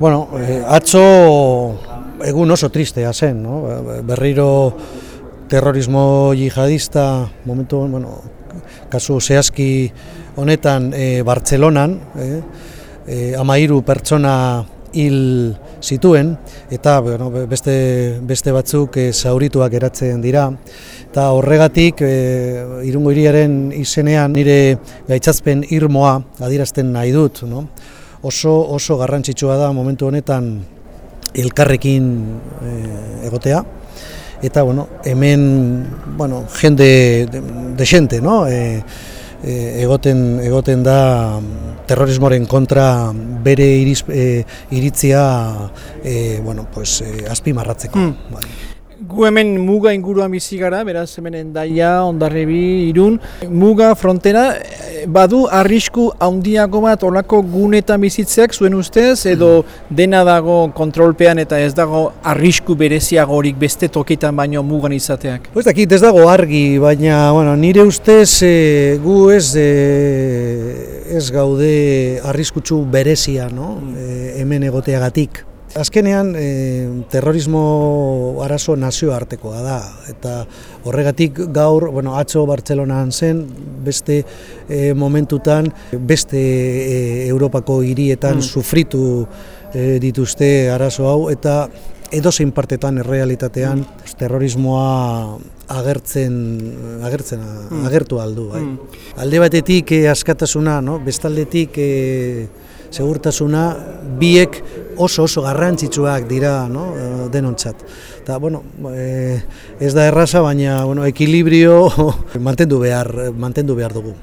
Bueno, eh, atzo egun oso tristea zen, no? berriro terrorismo jihadista, momentu, bueno, kasu zehazki honetan e, Bartzelonan, e, e, amairu pertsona hil zituen, eta bueno, beste, beste batzuk e, zaurituak eratzen dira. Eta horregatik, e, irungo iriaren izenean nire gaitzazpen irmoa adierazten nahi dut. No? Oso oso garrantzitsua da momentu honetan elkarrekin e, egotea eta bueno, hemen bueno, jende de no? E, e, egoten egoten da terrorismoren kontra bere iriz, e, iritzia e, bueno, pues, e, azpimarratzeko. Mm. Gu hemen muga inguruan bizi gara, beraz hemen endaia, ondarrebi, irun. Muga frontera, badu arrisku handiago bat olako gunetan bizitzeak zuen ustez, edo dena dago kontrolpean eta ez dago arrisku bereziagorik beste tokitan baino mugan izateak? Ez dakit ez dago argi, baina bueno, nire ustez e, gu ez, e, ez gaude arriskutsu berezia no? e, hemen egoteagatik. Azkenean, e, terrorismo arazo nazioartekoa da, eta horregatik gaur, bueno, atzo Bartzelonan zen, beste e, momentutan, beste e, Europako hirietan mm. sufritu e, dituzte arazo hau, eta edozein partetan errealitatean mm. terrorismoa agertzen agertzen mm. agertu aldu bai. Mm. Alde batetik e, askatasuna, no? Bestaldetik e, segurtasuna biek oso oso garrantzitsuak dira no? Eh, denontzat. Ta, bueno, e, ez da erraza, baina bueno, ekilibrio mantendu behar, mantendu behar dugu.